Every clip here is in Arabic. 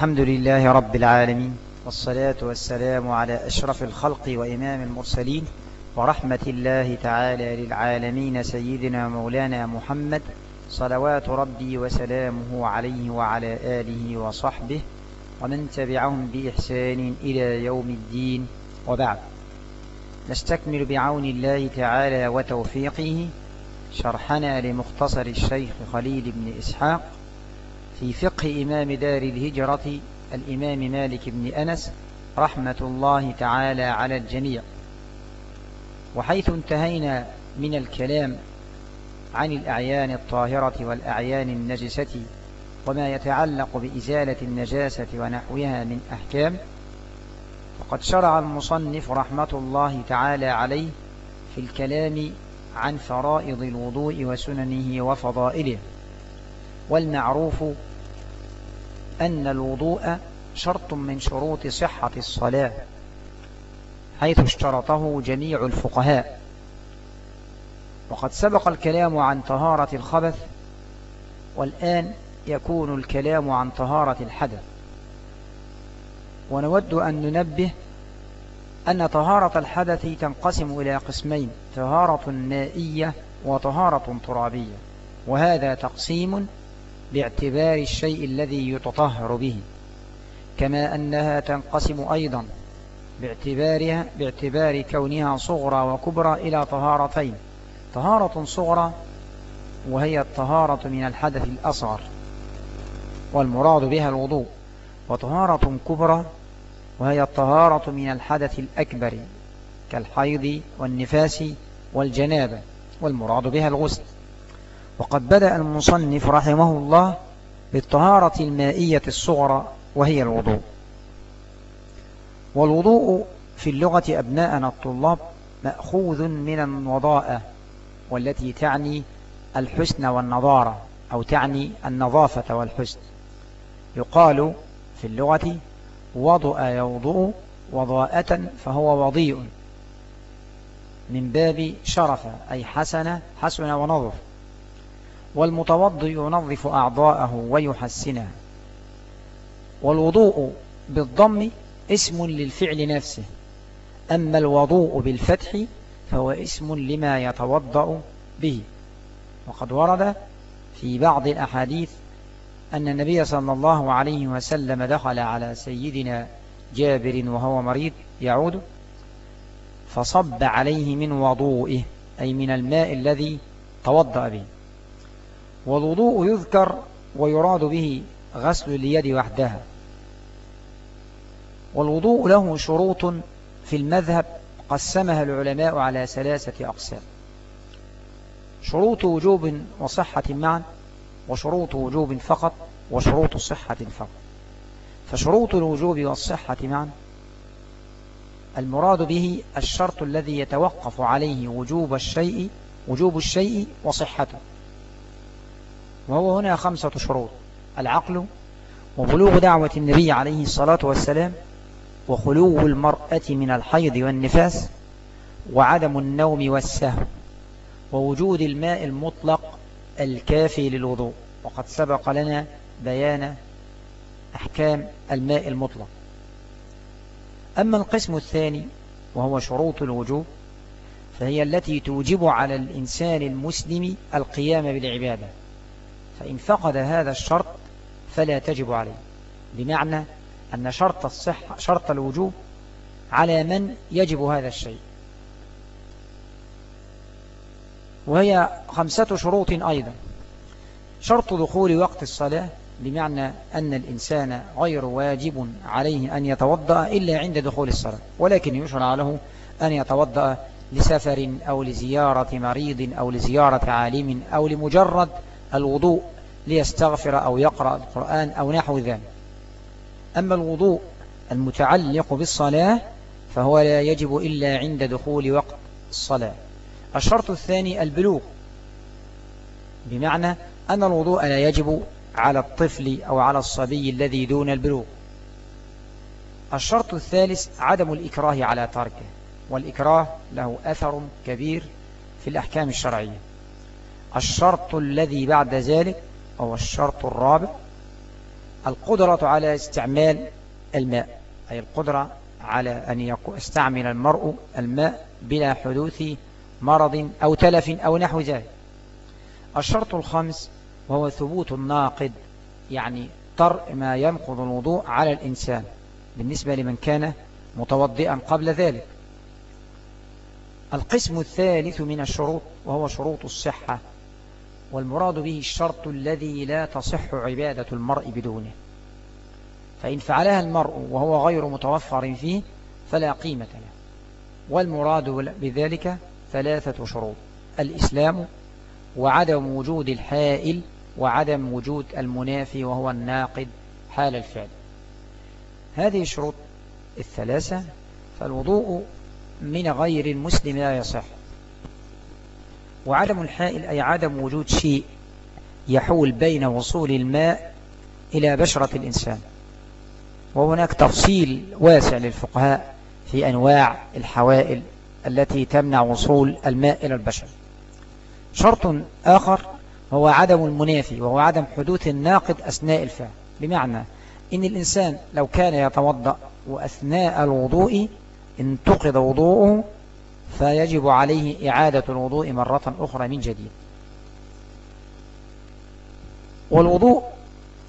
الحمد لله رب العالمين والصلاة والسلام على أشرف الخلق وإمام المرسلين ورحمة الله تعالى للعالمين سيدنا مولانا محمد صلوات ربي وسلامه عليه وعلى آله وصحبه ومن تبعهم بإحسان إلى يوم الدين وبعد. نستكمل بعون الله تعالى وتوفيقه شرحنا لمختصر الشيخ خليل بن إسحاق في فقه إمام دار الهجرة الإمام مالك بن أنس رحمة الله تعالى على الجميع. وحيث انتهينا من الكلام عن الأعيان الطاهرة والأعيان النجسة وما يتعلق بإزالة النجاسة ونحوها من أحكام فقد شرع المصنف رحمة الله تعالى عليه في الكلام عن فرائض الوضوء وسننه وفضائله والمعروف أن الوضوء شرط من شروط صحة الصلاة حيث اشترطه جميع الفقهاء. وقد سبق الكلام عن طهارة الخبث والآن يكون الكلام عن طهارة الحدث. ونود أن ننبه أن طهارة الحدث تنقسم إلى قسمين طهارة مائية وطهارة ترابية. وهذا تقسيم باعتبار الشيء الذي يتطهر به كما أنها تنقسم أيضا باعتبارها باعتبار كونها صغرى وكبرى إلى طهارتين. طهارة صغرى وهي الطهارة من الحدث الأصغر والمراد بها الوضوء وطهارة كبرى وهي الطهارة من الحدث الأكبر كالحيض والنفاس والجنابة والمراد بها الغسل. وقد بدأ المصنف رحمه الله بالطهارة المائية الصغرى وهي الوضوء. والوضوء في اللغة أبناءنا الطلاب مأخوذ من الوضاءة والتي تعني الحسن والنظارة أو تعني النظافة والحسن. يقال في اللغة وضع يوضوء وضاءة فهو وضيء. من باب شرف أي حسن حسن ونظف. والمتوضي ينظف أعضاءه ويحسنها والوضوء بالضم اسم للفعل نفسه. أما الوضوء بالفتح فهو اسم لما يتوضأ به. وقد ورد في بعض الأحاديث أن النبي صلى الله عليه وسلم دخل على سيدنا جابر وهو مريض يعود فصب عليه من وضوئه أي من الماء الذي توضأ به. والوضوء يذكر ويراد به غسل اليد وحدها. والوضوء له شروط في المذهب قسمها العلماء على ثلاثة أقسام. شروط وجوب وصحة معا وشروط وجوب فقط وشروط صحة فقط. فشروط الوجوب والصحة معا المراد به الشرط الذي يتوقف عليه وجوب الشيء وجوب الشيء وصحته. وهو هنا خمسة شروط. العقل وبلوغ دعوة النبي عليه الصلاة والسلام وخلو المرأة من الحيض والنفاس وعدم النوم والسهو ووجود الماء المطلق الكافي للوضوء. وقد سبق لنا بيان أحكام الماء المطلق. أما القسم الثاني وهو شروط الوجوب فهي التي توجب على الإنسان المسلم القيام بالعبادة. فإن فقد هذا الشرط فلا تجب عليه. بمعنى أن شرط الصحة شرط الوجوب على من يجب هذا الشيء. وهي خمسة شروط أيضا. شرط دخول وقت الصلاة بمعنى أن الإنسان غير واجب عليه أن يتوضأ إلا عند دخول الصلاة ولكن يشرع له أن يتوضأ لسفر أو لزيارة مريض أو لزيارة عالم أو لمجرد الوضوء ليستغفر أو يقرأ القرآن أو نحو ذلك. أما الوضوء المتعلق بالصلاة فهو لا يجب إلا عند دخول وقت الصلاة. الشرط الثاني البلوغ بمعنى أن الوضوء لا يجب على الطفل أو على الصبي الذي دون البلوغ. الشرط الثالث عدم الإكراه على تركه والإكراه له أثر كبير في الأحكام الشرعية. الشرط الذي بعد ذلك هو الشرط الرابع القدرة على استعمال الماء أي القدرة على أن يستعمل المرء الماء بلا حدوث مرض أو تلف أو نحو ذلك. الشرط الخامس وهو ثبوت الناقد يعني طرء ما ينقض الوضوء على الإنسان بالنسبة لمن كان متوضئا قبل ذلك. القسم الثالث من الشروط وهو شروط الصحة والمراد به الشرط الذي لا تصح عبادة المرء بدونه. فإن فعلها المرء وهو غير متوفر فيه فلا قيمة له. والمراد بذلك ثلاثة شروط. الإسلام وعدم وجود الحائل وعدم وجود المنافي وهو الناقد حال الفعل. هذه الشروط الثلاثة فالوضوء من غير المسلم لا يصح. وعدم الحائل أي عدم وجود شيء يحول بين وصول الماء إلى بشرة الإنسان. وهناك تفصيل واسع للفقهاء في أنواع الحوائل التي تمنع وصول الماء إلى البشر. شرط آخر هو عدم المنافي وهو عدم حدوث الناقد أثناء الفعل. بمعنى إن الإنسان لو كان يتوضأ وأثناء الوضوء انتقض وضوءه فيجب عليه إعادة الوضوء مرة أخرى من جديد. والوضوء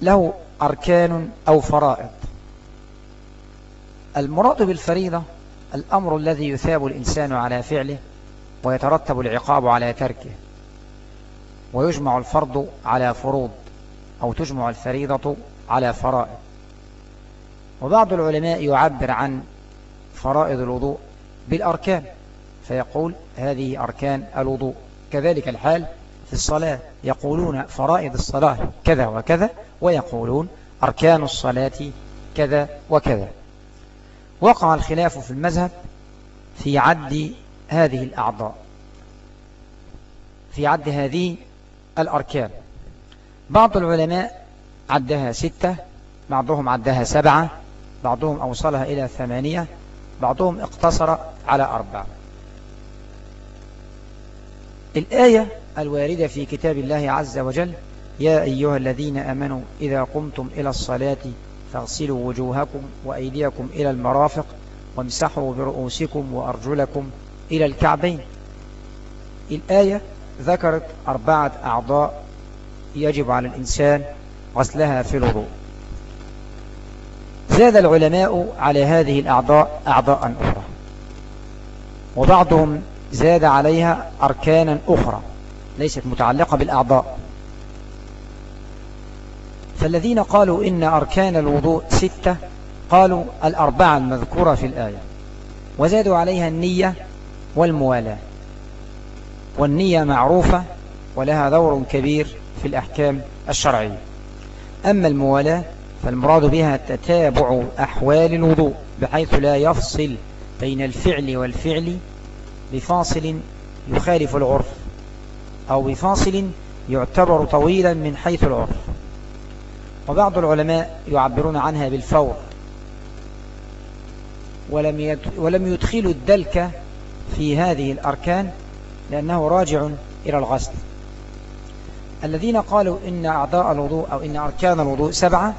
له أركان أو فرائض. المراد بالفريضة الأمر الذي يثاب الإنسان على فعله ويترتب العقاب على تركه ويجمع الفرض على فروض أو تجمع الفريضة على فرائض. وبعض العلماء يعبر عن فرائض الوضوء بالأركان. فيقول هذه أركان الوضوء. كذلك الحال في الصلاة يقولون فرائض الصلاة كذا وكذا ويقولون أركان الصلاة كذا وكذا. وقع الخلاف في المذهب في عد هذه الأعضاء في عد هذه الأركان. بعض العلماء عدها ستة بعضهم عدها سبعة بعضهم أوصلها إلى ثمانية بعضهم اقتصر على أربعة. الآية الواردة في كتاب الله عز وجل يا أيها الذين أمنوا إذا قمتم إلى الصلاة فاغسلوا وجوهكم وأيديكم إلى المرافق وامسحوا برؤوسكم وأرجلكم إلى الكعبين. الآية ذكرت أربعة أعضاء يجب على الإنسان غسلها في الوضوء. زاد العلماء على هذه الأعضاء أعضاء أخرى وبعضهم زاد عليها أركانا أخرى ليست متعلقة بالأعضاء. فالذين قالوا إن أركان الوضوء ستة قالوا الأربعة المذكورة في الآية وزادوا عليها النية والموالاة. والنية معروفة ولها دور كبير في الأحكام الشرعية. أما الموالاة فالمراد بها تتابع أحوال الوضوء بحيث لا يفصل بين الفعل والفعل بفاصل يخالف العرف أو بفاصل يعتبر طويلا من حيث العرف. وبعض العلماء يعبرون عنها بالفور. ولم ولم يدخلوا الدلك في هذه الأركان لأنه راجع إلى الغسل. الذين قالوا إن أعضاء الوضوء أو إن أركان الوضوء سبعة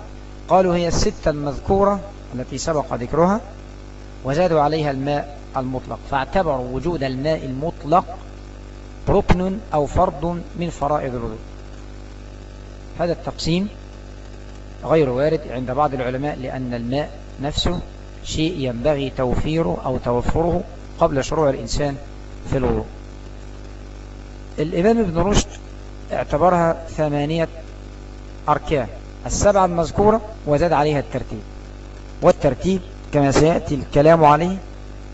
قالوا هي الستة المذكورة التي سبق ذكرها وزادوا عليها الماء المطلق. فاعتبروا وجود الماء المطلق ركن أو فرض من فرائض الوضوء. هذا التقسيم غير وارد عند بعض العلماء لأن الماء نفسه شيء ينبغي توفيره أو توفره قبل شروع الإنسان في الوضوء. الإمام ابن رشد اعتبرها ثمانية أركان السبعة المذكورة وزاد عليها الترتيب. والترتيب كما سيأتي الكلام عليه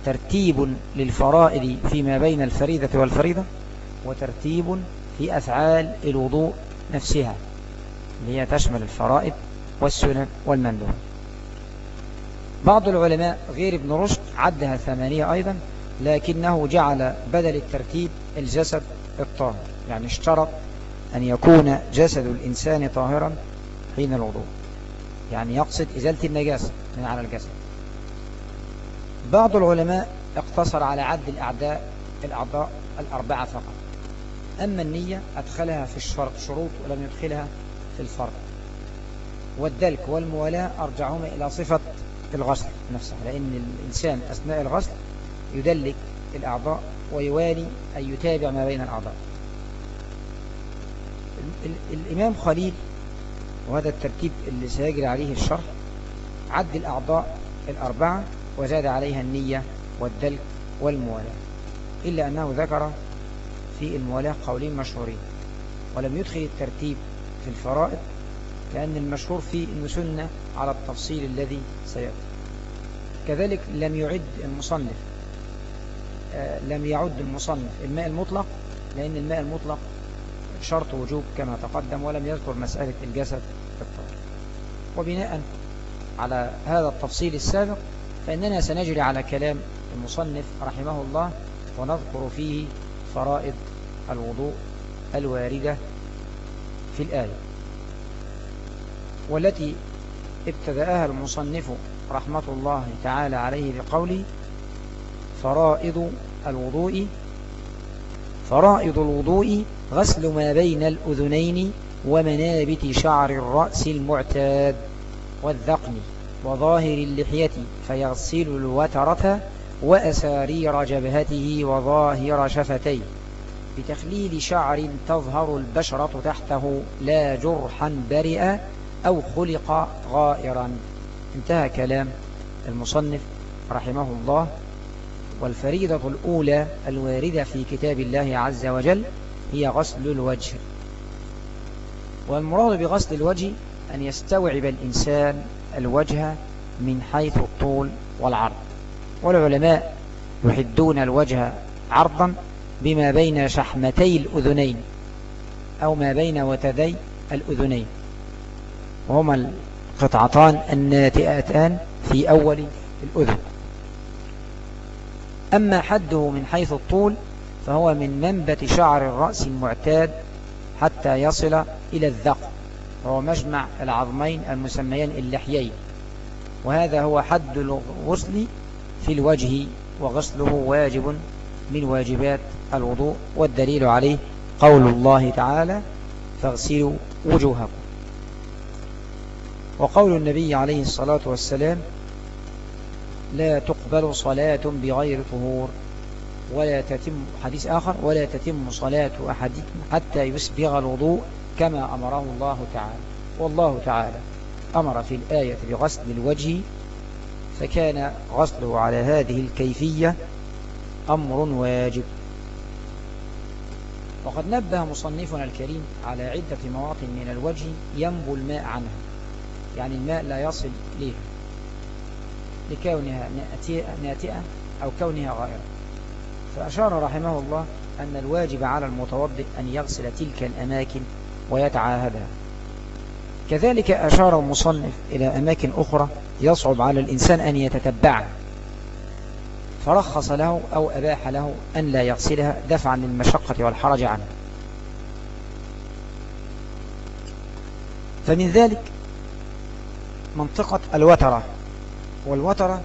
ترتيب للفرائض فيما بين الفريدة والفريضة وترتيب في أفعال الوضوء نفسها اللي هي تشمل الفرائض والسنن والمندوب. بعض العلماء غير ابن رشد عدها ثمانية أيضا لكنه جعل بدل الترتيب الجسد الطاهر يعني اشترط أن يكون جسد الإنسان طاهرا حين الوضوء يعني يقصد إزالة النجاسة من على الجسد. بعض العلماء اقتصر على عد الأعداء الأعضاء الأربعة فقط. أما النية أدخلها في الشرط شروط ولم يدخلها في الفرق والدلك والموالاة أرجعهما إلى صفة الغسل نفسها لأن الإنسان أثناء الغسل يدلك الأعضاء ويوالي أن يتابع ما بين الأعضاء. الإمام خليل وهذا الترتيب اللي سيجري عليه الشرح عد الأعضاء الأربعة وزاد عليها النية والدلك والموالاة إلا أنه ذكر في الموالاة قولين مشهورين ولم يدخل الترتيب في الفرائض لأن المشهور فيه أنه سنة على التفصيل الذي سيأتي. كذلك لم يعد المصنف آه، لم يعد المصنف الماء المطلق لأن الماء المطلق شرط وجوب كما تقدم ولم يذكر مسألة الجسد الطاهر وبناء على هذا التفصيل السابق فإننا سنجري على كلام المصنف رحمه الله ونذكر فيه فرائض الوضوء الواردة في الآية. والتي ابتدأها المصنف رحمة الله تعالى عليه بقوله فرائض الوضوء فرائض الوضوء غسل ما بين الأذنين ومنابت شعر الرأس المعتاد والذقن. وظاهر اللحية فيغسل الوترة وأسارير جبهته وظاهر شفتيه. بتخليل شعر تظهر البشرة تحته لا جرحا برئا أو خلق غائرا. انتهى كلام المصنف رحمه الله. والفريضة الأولى الواردة في كتاب الله عز وجل هي غسل الوجه. والمراد بغسل الوجه أن يستوعب الإنسان الوجه من حيث الطول والعرض. والعلماء يحدون الوجه عرضا بما بين شحمتي الأذنين أو ما بين وتدي الأذنين. وهما القطعتان الناتئتان في أول الأذن. أما حده من حيث الطول فهو من منبت شعر الرأس المعتاد حتى يصل إلى الذقن. وهو مجمع العظمين المسميين اللحيين وهذا هو حد الغسل في الوجه وغسله واجب من واجبات الوضوء والدليل عليه قول الله تعالى فاغسلوا وجوهكم وقول النبي عليه الصلاة والسلام لا تقبل صلاة بغير طهور ولا تتم حديث آخر ولا تتم صلاة أحدكم حتى يسبغ الوضوء كما أمره الله تعالى. والله تعالى أمر في الآية بغسل الوجه فكان غسله على هذه الكيفية أمر واجب. وقد نبه مصنفنا الكريم على عدة مواطن من الوجه ينبو الماء عنها يعني الماء لا يصل إليها لكونها ناتئة أو كونها غائرة. فأشار رحمه الله أن الواجب على المتوضئ أن يغسل تلك الأماكن ويتعاهدها كذلك أشار المصنف إلى أماكن أخرى يصعب على الإنسان أن يتتبعها. فرخص له أو أباح له أن لا يغسلها دفعا للمشقة والحرج عنه. فمن ذلك منطقة الوترة. والوترة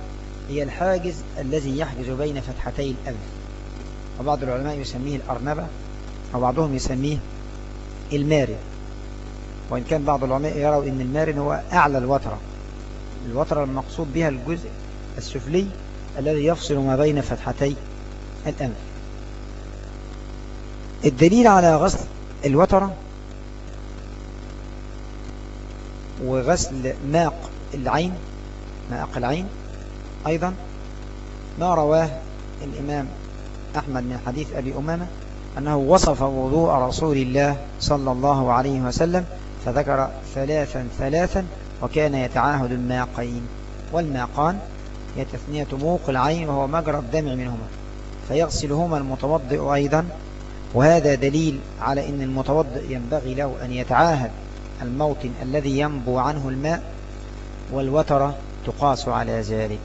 هي الحاجز الذي يحجز بين فتحتي الأنف وبعض العلماء يسميه الأرنبة وبعضهم يسميه المارن وإن كان بعض العلماء يروا أن المارن هو أعلى الوترة الوترة المقصود بها الجزء السفلي الذي يفصل ما بين فتحتي الأنف الدليل على غسل الوترة وغسل ماق العين ماق العين أيضا ما رواه الإمام أحمد من حديث أبي أمامة أنه وصف وضوء رسول الله صلى الله عليه وسلم فذكر ثلاثا ثلاثا وكان يتعاهد الماقين. والماقان هي تثنية موق العين وهو مجرى الدمع منهما فيغسلهما المتوضئ أيضا. وهذا دليل على أن المتوضئ ينبغي له أن يتعاهد الموطن الذي ينبو عنه الماء والوترة تقاس على ذلك.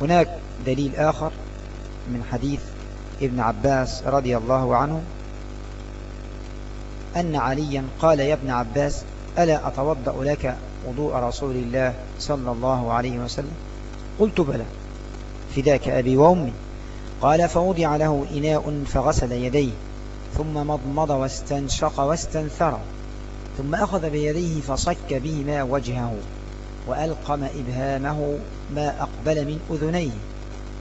هناك دليل آخر من حديث ابن عباس رضي الله عنه أن عليا قال يا ابن عباس ألا أتوضأ لك وضوء رسول الله صلى الله عليه وسلم؟ قلت بلى فداك أبي وأمي. قال فوضع له إناء فغسل يديه ثم مضمض واستنشق واستنثر ثم أخذ بيديه فصك بهما وجهه وألقم إبهامه ما أقبل من أذنيه.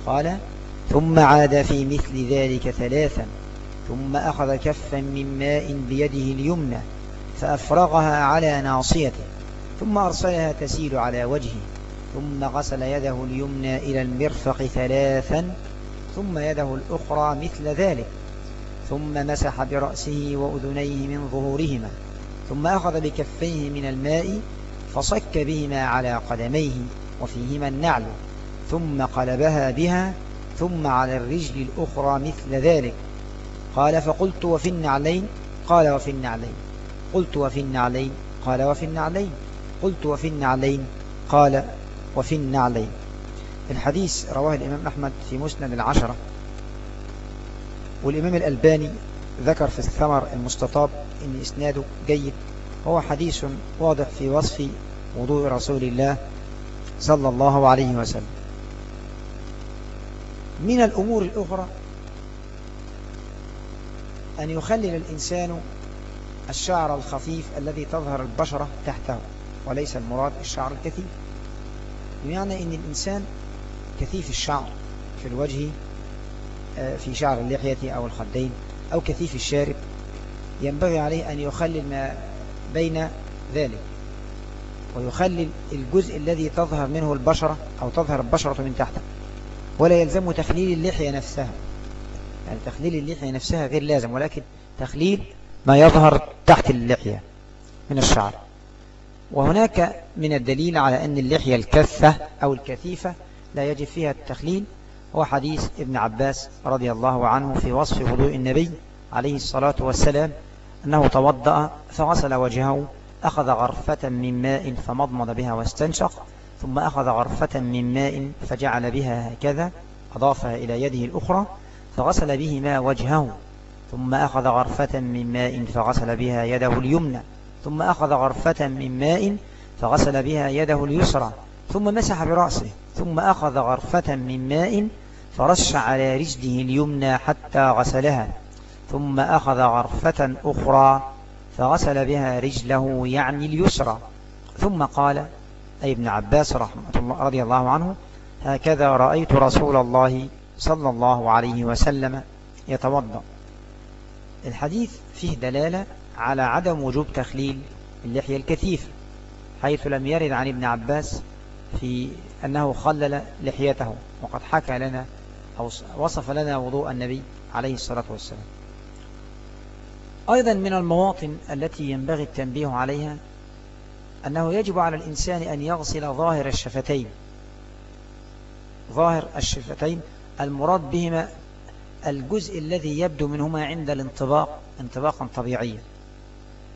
قال ثم عاد في مثل ذلك ثلاثا ثم أخذ كفا من ماء بيده اليمنى فأفرغها على ناصيته ثم أرسلها تسيل على وجهه ثم غسل يده اليمنى إلى المرفق ثلاثا ثم يده الأخرى مثل ذلك ثم مسح برأسه وأذنيه من ظهورهما ثم أخذ بكفيه من الماء فصك بهما على قدميه وفيهما النعل ثم قلبها بها ثم على الرجل الأخرى مثل ذلك. قال فقلت وفي النعلين؟ قال وفي النعلين. قلت وفي النعلين؟ قال وفي النعلين. قلت وفي النعلين؟ قال وفي النعلين. الحديث رواه الإمام أحمد في مسند العشرة. والإمام الألباني ذكر في الثمر المستطاب إن إسناده جيد. هو حديث واضح في وصف وضوء رسول الله صلى الله عليه وسلم. من الأمور الأخرى أن يخلل الإنسان الشعر الخفيف الذي تظهر البشرة تحته وليس المراد الشعر الكثيف. بمعنى أن الإنسان كثيف الشعر في الوجه آه، في شعر اللحية أو الخدين أو كثيف الشارب ينبغي عليه أن يخلل ما بين ذلك ويخلل الجزء الذي تظهر منه البشرة أو تظهر البشرة من تحته. ولا يلزم تخليل اللحية نفسها. يعني تخليل اللحية نفسها غير لازم ولكن تخليل ما يظهر تحت اللحية من الشعر. وهناك من الدليل على أن اللحية الكثة أو الكثيفة لا يجب فيها التخليل هو حديث ابن عباس رضي الله عنه في وصف وضوء النبي عليه الصلاة والسلام أنه توضأ فغسل وجهه أخذ غرفة من ماء فمضمض بها واستنشق ثم أخذ غرفة من ماء فجعل بها هكذا أضافها إلى يده الأخرى فغسل بهما وجهه ثم أخذ غرفة من ماء فغسل بها يده اليمنى ثم أخذ غرفة من ماء فغسل بها يده اليسرى ثم مسح برأسه ثم أخذ غرفة من ماء فرش على رجله اليمنى حتى غسلها ثم أخذ غرفة أخرى فغسل بها رجله يعني اليسرى ثم قال أي ابن عباس رحمة الله رضي الله عنه هكذا رأيت رسول الله صلى الله عليه وسلم يتوضأ. الحديث فيه دلالة على عدم وجوب تخليل اللحية الكثيفة حيث لم يرد عن ابن عباس في أنه خلل لحيته وقد حكى لنا أو وصف لنا وضوء النبي عليه الصلاة والسلام. أيضا من المواطن التي ينبغي التنبيه عليها أنه يجب على الإنسان أن يغسل ظاهر الشفتين. ظاهر الشفتين المراد بهما الجزء الذي يبدو منهما عند الانطباق انطباقا طبيعيا.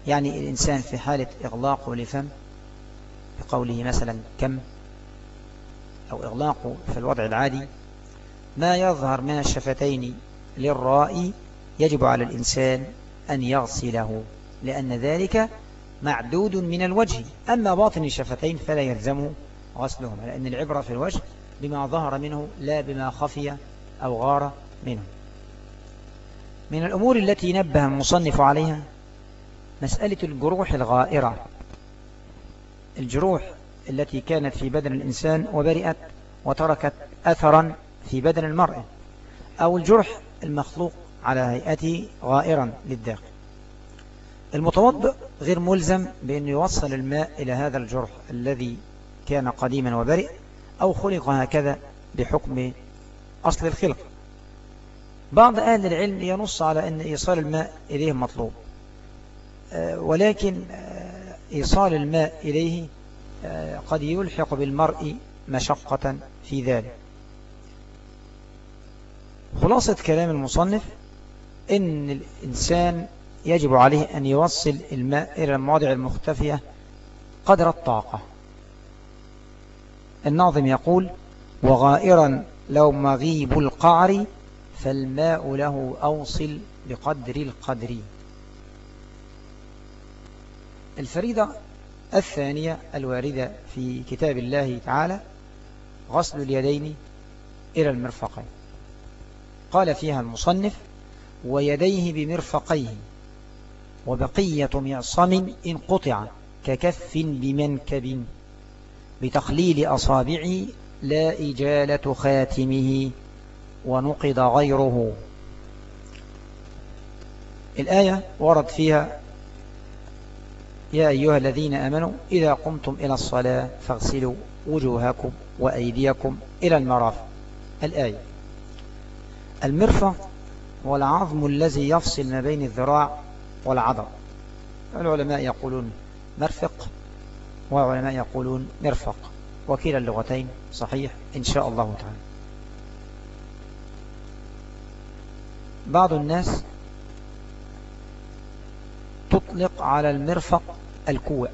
يعني الإنسان في حالة إغلاقه لفم بقوله مثلا كم أو إغلاقه في الوضع العادي. ما يظهر من الشفتين للرائي يجب على الإنسان أن يغسله لأن ذلك معدود من الوجه. أما باطن الشفتين فلا يلزمه غسلهما لأن العبرة في الوجه بما ظهر منه لا بما خفي أو غار منه. من الأمور التي نبه المصنف عليها مسألة الجروح الغائرة. الجروح التي كانت في بدن الإنسان وبرئت وتركت أثرا في بدن المرء أو الجرح المخلوق على هيئته غائرا للداخل. المتوضئ غير ملزم بأن يوصل الماء إلى هذا الجرح الذي كان قديما وبرئ أو خلق هكذا بحكم أصل الخلق. بعض أهل العلم ينص على أن إيصال الماء إليه مطلوب آه، ولكن آه، إيصال الماء إليه آه، قد يلحق بالمرء مشقة في ذلك. خلاصة كلام المصنف إن الإنسان يجب عليه أن يوصل الماء إلى المواضع المختفية قدر الطاقة. الناظم يقول وغائرا لو مغيب القعر فالماء له أوصل بقدر القدر. الفريضة الثانية الواردة في كتاب الله تعالى غسل اليدين إلى المرفقين. قال فيها المصنف ويديه بمرفقيه. وبقية معصم إن قطع ككف بمنكب بتخليل أصابعه لا إجالة خاتمه ونقض غيره. الآية ورد فيها يا أيها الذين أمنوا إذا قمتم إلى الصلاة فاغسلوا وجوهكم وأيديكم إلى المرافق. الآية المرفق هو العظم الذي يفصل ما بين الذراع والعضل العلماء يقولون مرفق والعلماء يقولون مرفق. وكلا اللغتين صحيح إن شاء الله تعالى. بعض الناس تطلق على المرفق الكوع.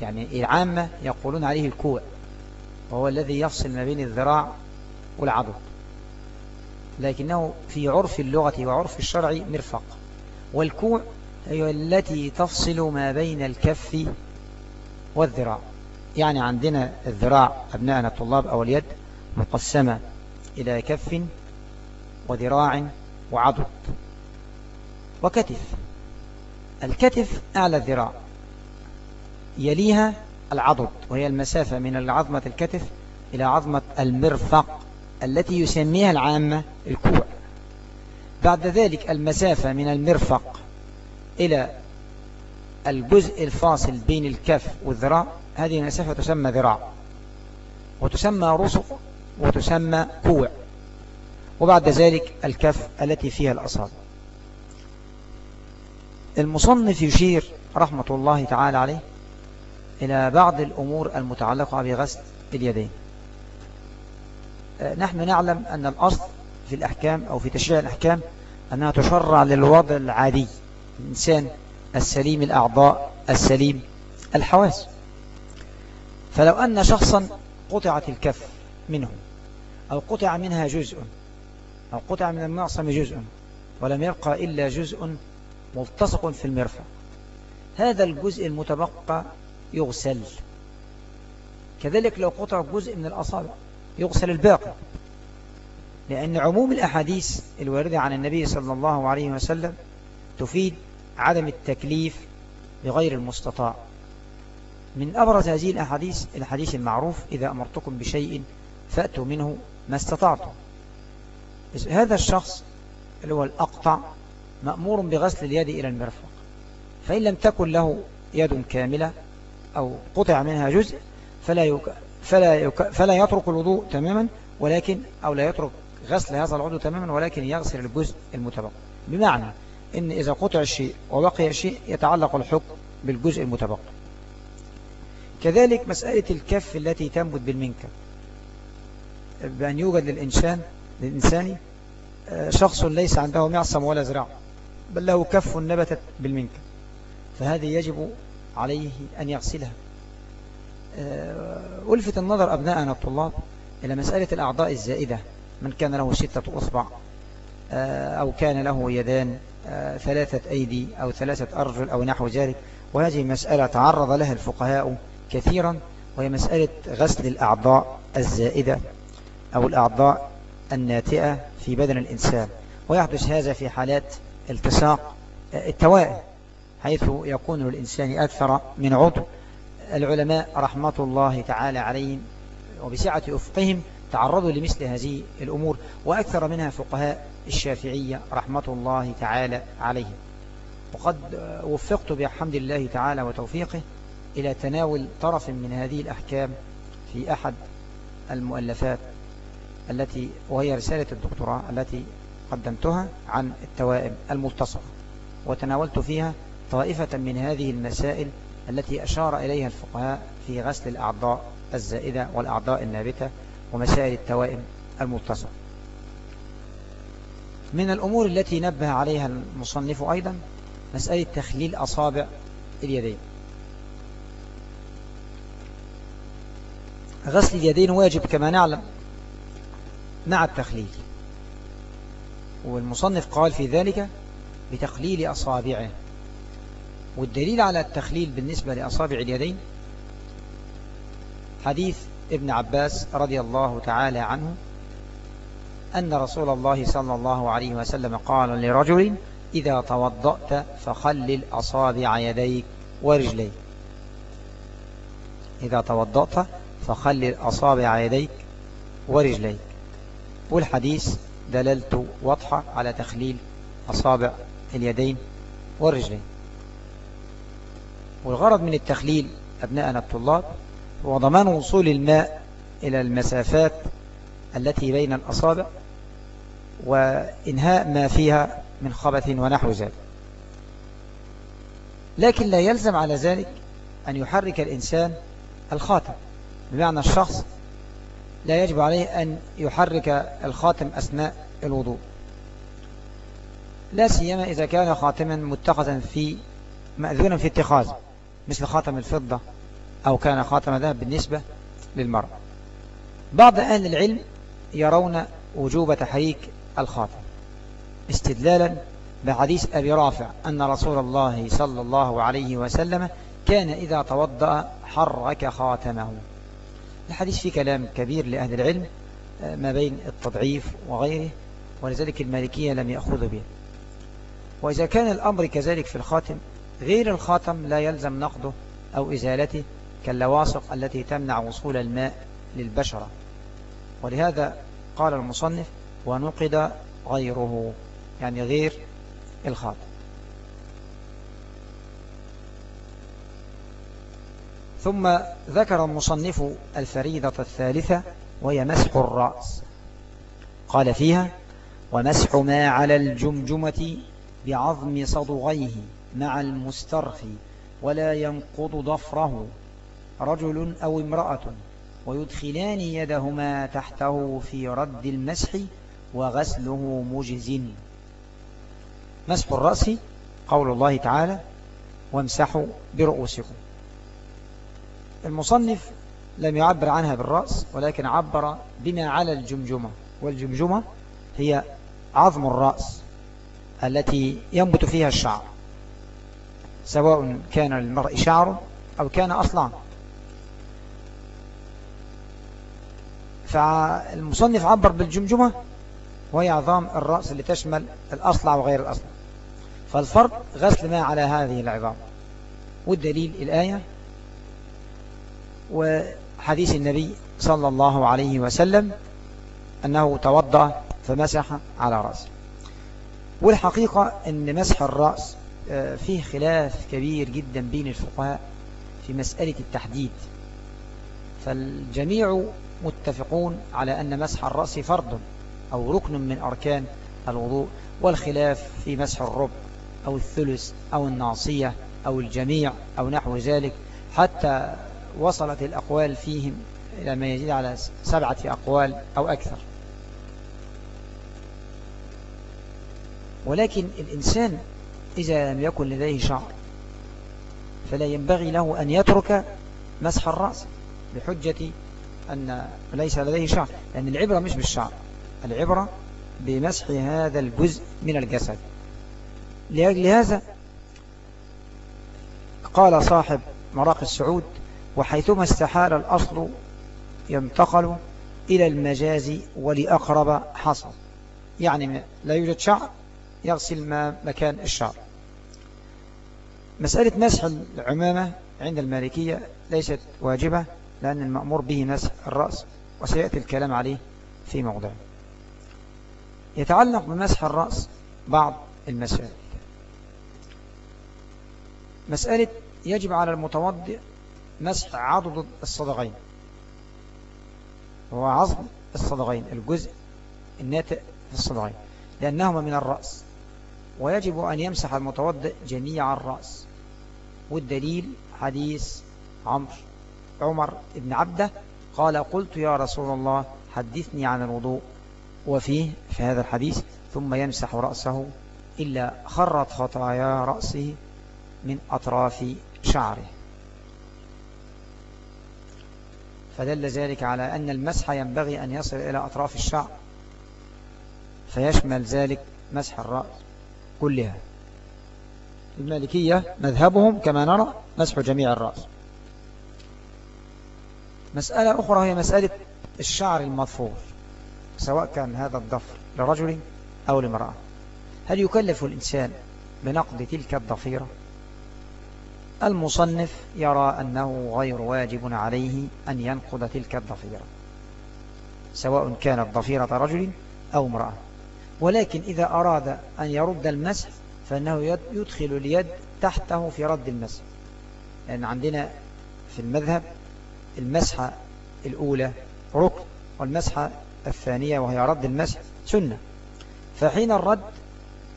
يعني العامة يقولون عليه الكوع. وهو الذي يفصل ما بين الذراع والعضد لكنه في عرف اللغة وعرف الشرع مرفق. والكوع هي التي تفصل ما بين الكف والذراع. يعني عندنا الذراع أبناءنا الطلاب أو اليد مقسمة إلى كف وذراع وعضد وكتف. الكتف أعلى الذراع يليها العضد وهي المسافة من عظمة الكتف إلى عظمة المرفق التي يسميها العامة الكوع. بعد ذلك المسافة من المرفق إلى الجزء الفاصل بين الكف والذراع هذه المسافة تسمى ذراع وتسمى رسق وتسمى كوع وبعد ذلك الكف التي فيها الأصابع. المصنف يشير رحمة الله تعالى عليه إلى بعض الأمور المتعلقة بغسل اليدين. آه، نحن نعلم أن الأصل في الأحكام أو في تشريع الأحكام أنها تشرع للوضع العادي الإنسان السليم الأعضاء السليم الحواس. فلو أن شخصا قطعت الكف منه أو قطع منها جزء أو قطع من المعصم جزء ولم يبقى إلا جزء ملتصق في المرفق هذا الجزء المتبقى يغسل. كذلك لو قطع جزء من الأصابع يغسل الباقي. لأن عموم الأحاديث الواردة عن النبي صلى الله عليه وسلم تفيد عدم التكليف بغير المستطاع. من أبرز هذه الأحاديث الحديث المعروف إذا أمرتكم بشيء فأتوا منه ما استطعتم. هذا الشخص اللي هو الأقطع مأمور بغسل اليد إلى المرفق. فإن لم تكن له يد كاملة أو قطع منها جزء فلا يك... فلا يك... فلا يترك الوضوء تماما ولكن أو لا يترك غسل هذا العضو تماما ولكن يغسل الجزء المتبقى بمعنى إن إذا قطع الشيء وبقي شيء يتعلق الحكم بالجزء المتبقى كذلك مسألة الكف التي تنبت بالمنكب بأن يوجد للإنسان للإنسان آه، شخص ليس عنده معصم ولا زراع بل له كف نبتت بالمنكب فهذه يجب عليه أن يغسلها آه، ألفت النظر أبناءنا الطلاب إلى مسألة الأعضاء الزائدة. من كان له ستة أصبع آه، أو كان له يدان آه، ثلاثة أيدي أو ثلاثة أرجل أو نحو ذلك. وهذه مسألة تعرض لها الفقهاء كثيرا وهي مسألة غسل الأعضاء الزائدة أو الأعضاء الناتئة في بدن الإنسان. ويحدث هذا في حالات التصاق التوائم حيث يكون للإنسان أكثر من عضو. العلماء رحمة الله تعالى عليهم وبسعة أفقهم تعرضوا لمثل هذه الأمور وأكثر منها فقهاء الشافعية رحمة الله تعالى عليهم. وقد وفقت بحمد الله تعالى وتوفيقه إلى تناول طرف من هذه الأحكام في أحد المؤلفات التي وهي رسالة الدكتوراه التي قدمتها عن التوائم الملتصقة وتناولت فيها طائفة من هذه المسائل التي أشار إليها الفقهاء في غسل الأعضاء الزائدة والأعضاء النابتة ومسائل التوائم المتصلة. من الأمور التي نبه عليها المصنف أيضا مسألة تخليل أصابع اليدين. غسل اليدين واجب كما نعلم مع التخليل. والمصنف قال في ذلك بتخليل أصابعه. والدليل على التخليل بالنسبة لأصابع اليدين حديث ابن عباس رضي الله تعالى عنه أن رسول الله صلى الله عليه وسلم قال لرجل إذا توضأت فخلل أصابع يديك ورجليك. إذا توضأت فخلل أصابع يديك ورجليك. والحديث دللت واضحة على تخليل أصابع اليدين والرجلين والغرض من التخليل أبناءنا الطلاب هو ضمان وصول الماء إلى المسافات التي بين الأصابع وإنهاء ما فيها من خبث ونحو ذلك. لكن لا يلزم على ذلك أن يحرك الإنسان الخاتم. بمعنى الشخص لا يجب عليه أن يحرك الخاتم أثناء الوضوء. لا سيما إذا كان خاتما متخذا في مأذونا في اتخاذه مثل خاتم الفضة أو كان خاتم ذهب بالنسبة للمرأة بعض أهل العلم يرون وجوب تحريك الخاتم استدلالا بحديث أبي رافع أن رسول الله صلى الله عليه وسلم كان إذا توضأ حرك خاتمه. الحديث فيه كلام كبير لأهل العلم آه، ما بين التضعيف وغيره ولذلك المالكية لم يأخذوا به. وإذا كان الأمر كذلك في الخاتم غير الخاتم لا يلزم نقضه أو إزالته كاللواصق التي تمنع وصول الماء للبشرة. ولهذا قال المصنف ونقد غيره يعني غير الخاتم ثم ذكر المصنف الفريضة الثالثة وهي مسح الرأس. قال فيها ومسح ما على الجمجمة بعظم صدغيه مع المسترخي ولا ينقض ضفره رجل أو امرأة ويدخلان يدهما تحته في رد المسح وغسله مجز. مسح الرأس قول الله تعالى وامسحوا برؤوسكم. المصنف لم يعبر عنها بالرأس ولكن عبر بما على الجمجمة. والجمجمة هي عظم الرأس التي ينبت فيها الشعر سواء كان للمرء شعر أو كان أصلا. فالمصنف عبر بالجمجمة وهي عظام الرأس اللي تشمل الأصلع وغير الأصلع. فالفرق غسل ما على هذه العظام. والدليل الآية وحديث النبي صلى الله عليه وسلم أنه توضأ فمسح على رأسه. والحقيقة أن مسح الرأس آه، فيه خلاف كبير جدا بين الفقهاء في مسألة التحديد. فالجميع متفقون على أن مسح الرأس فرض أو ركن من أركان الوضوء والخلاف في مسح الرب أو الثلث أو الناصية أو الجميع أو نحو ذلك. حتى وصلت الأقوال فيهم إلى ما يزيد على سبعة أقوال أو أكثر. ولكن الإنسان إذا لم يكن لديه شعر فلا ينبغي له أن يترك مسح الرأس بحجة أن ليس لديه شعر لأن العبرة مش بالشعر العبرة بمسح هذا الجزء من الجسد. لأجل هذا قال صاحب مراق السعود وحيثما استحال الأصل ينتقل إلى المجاز ولأقرب حصل يعني لا يوجد شعر يغسل ما مكان الشعر. مسألة مسح العمامة عند المالكية ليست واجبة. لأن المأمور به مسح الرأس وسيأتي الكلام عليه في موضع. يتعلق بمسح الرأس بعض المسائل. مسألة يجب على المتوضئ مسح عضد الصدغين. هو عظم الصدغين الجزء الناتئ في الصدغين لأنهما من الرأس. ويجب أن يمسح المتوضئ جميع الرأس. والدليل حديث عمر عمر بن عبده قال قلت يا رسول الله حدثني عن الوضوء وفيه في هذا الحديث ثم يمسح رأسه إلا خرت خطايا رأسه من أطراف شعره. فدل ذلك على أن المسح ينبغي أن يصل إلى أطراف الشعر فيشمل ذلك مسح الرأس كلها. المالكية مذهبهم كما نرى مسح جميع الرأس. مسألة أخرى هي مسألة الشعر المضفور سواء كان هذا الضفر لرجل أو لمرأة هل يكلف الإنسان بنقد تلك الضفيرة؟ المصنف يرى أنه غير واجب عليه أن ينقض تلك الضفيرة سواء كانت ضفيرة رجل أو امرأة. ولكن إذا أراد أن يرد المسح فإنه يدخل اليد تحته في رد المسح. لأن عندنا في المذهب المسحة الأولى ركن والمسحة الثانية وهي رد المسح سنة. فحين الرد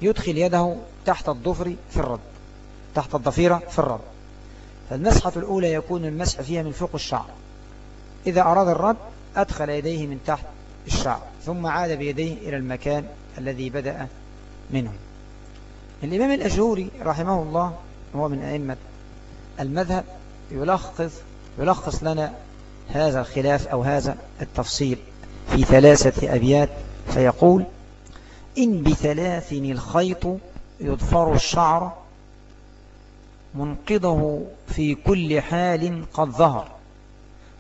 يدخل يده تحت الضفر في الرد تحت الضفيرة في الرد. فالمسحة الأولى يكون المسح فيها من فوق الشعر. إذا أراد الرد أدخل يديه من تحت الشعر ثم عاد بيديه إلى المكان الذي بدأ منه. الإمام الأجوري رحمه الله هو من أئمة المذهب يلخص, يلخص لنا هذا الخلاف أو هذا التفصيل في ثلاثة أبيات فيقول إن بثلاث الخيط يضفر الشعر منقضه في كل حال قد ظهر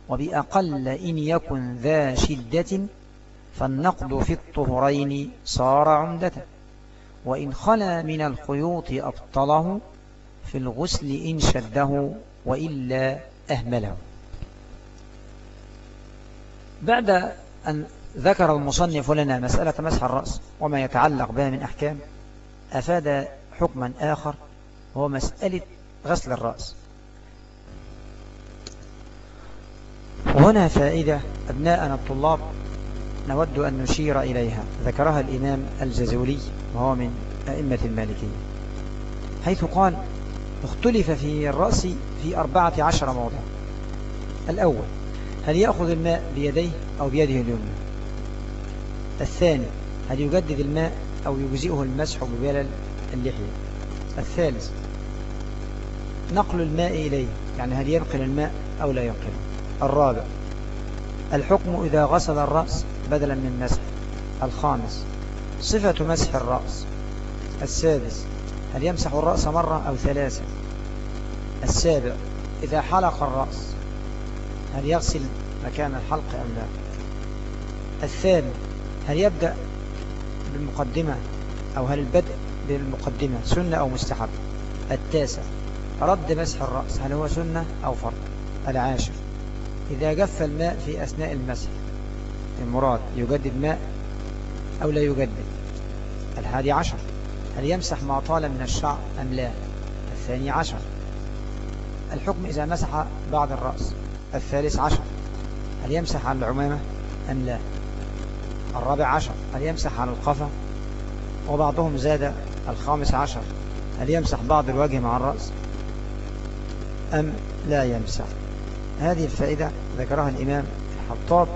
وبأقل إن يكن ذا شدة فالنقد في الطهرين صار عمدة وإن خلا من الخيوط أبطله في الغسل إن شده وإلا أهمله. بعد أن ذكر المصنف لنا مسألة مسح الرأس وما يتعلق بها من أحكام أفاد حكما آخر وهو مسألة غسل الرأس. وهنا فائدة أبناءنا الطلاب نود أن نشير إليها. ذكرها الإمام الجزولي وهو من أئمة المالكية حيث قال اختلف في الرأس في أربعة عشر موضع. الأول هل يأخذ الماء بيديه أو بيده اليمنى؟ الثاني هل يجدد الماء أو يجزئه المسح ببلل اللحية؟ الثالث نقل الماء إليه يعني هل ينقل الماء أو لا ينقله الرابع الحكم إذا غسل الرأس بدلا من مسح؟ الخامس صفة مسح الرأس؟ السادس هل يمسح الرأس مرة أو ثلاثة؟ السابع إذا حلق الرأس هل يغسل مكان الحلق أم لا؟ الثامن هل يبدأ بالمقدمة أو هل البدء بالمقدمة سنة أو مستحب؟ التاسع رد مسح الرأس هل هو سنة أو فرض؟ العاشر إذا جف الماء في أثناء المسح المراد يجدد ماء أو لا يجدد؟ الحادي عشر هل يمسح ما طال من الشعر أم لا؟ الثاني عشر الحكم إذا مسح بعد الرأس. الثالث عشر هل يمسح على العمامة؟ أم لا. الرابع عشر هل يمسح على القفا؟ وبعضهم زاد. الخامس عشر هل يمسح بعض الوجه مع الرأس؟ أم لا يمسح. هذه الفائدة ذكرها الإمام الحطاب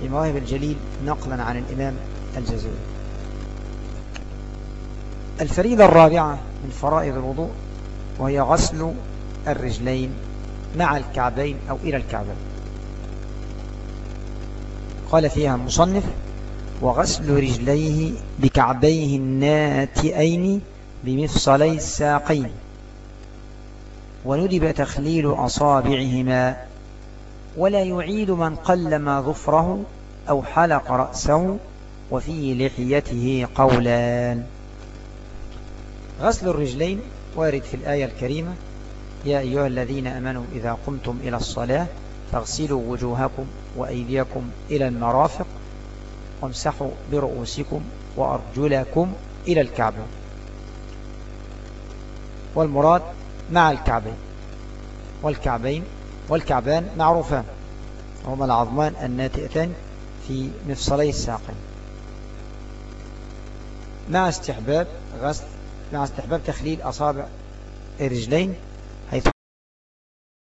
في مواهب الجليل نقلا عن الإمام الجزائري الفريدة الرابعة من فرائض الوضوء وهي غسل الرجلين مع الكعبين أو إلى الكعبين قال فيها المصنف وغسل رجليه بكعبيه الناتئين بمفصلي الساقين. وندب تخليل أصابعهما ولا يعيد من قلما ظفره أو حلق رأسه وفي لحيته قولان غسل الرجلين وارد في الآية الكريمة يا أيها الذين أمنوا إذا قمتم إلى الصلاة فاغسلوا وجوهكم وأيديكم إلى المرافق وامسحوا برؤوسكم وأرجلكم إلى الكعبة. والمراد مع الكعبين. والكعبين والكعبان معروفان. هما العظمان الناتئتان في مفصلي الساقين. مع استحباب غسل مع استحباب تخليل أصابع الرجلين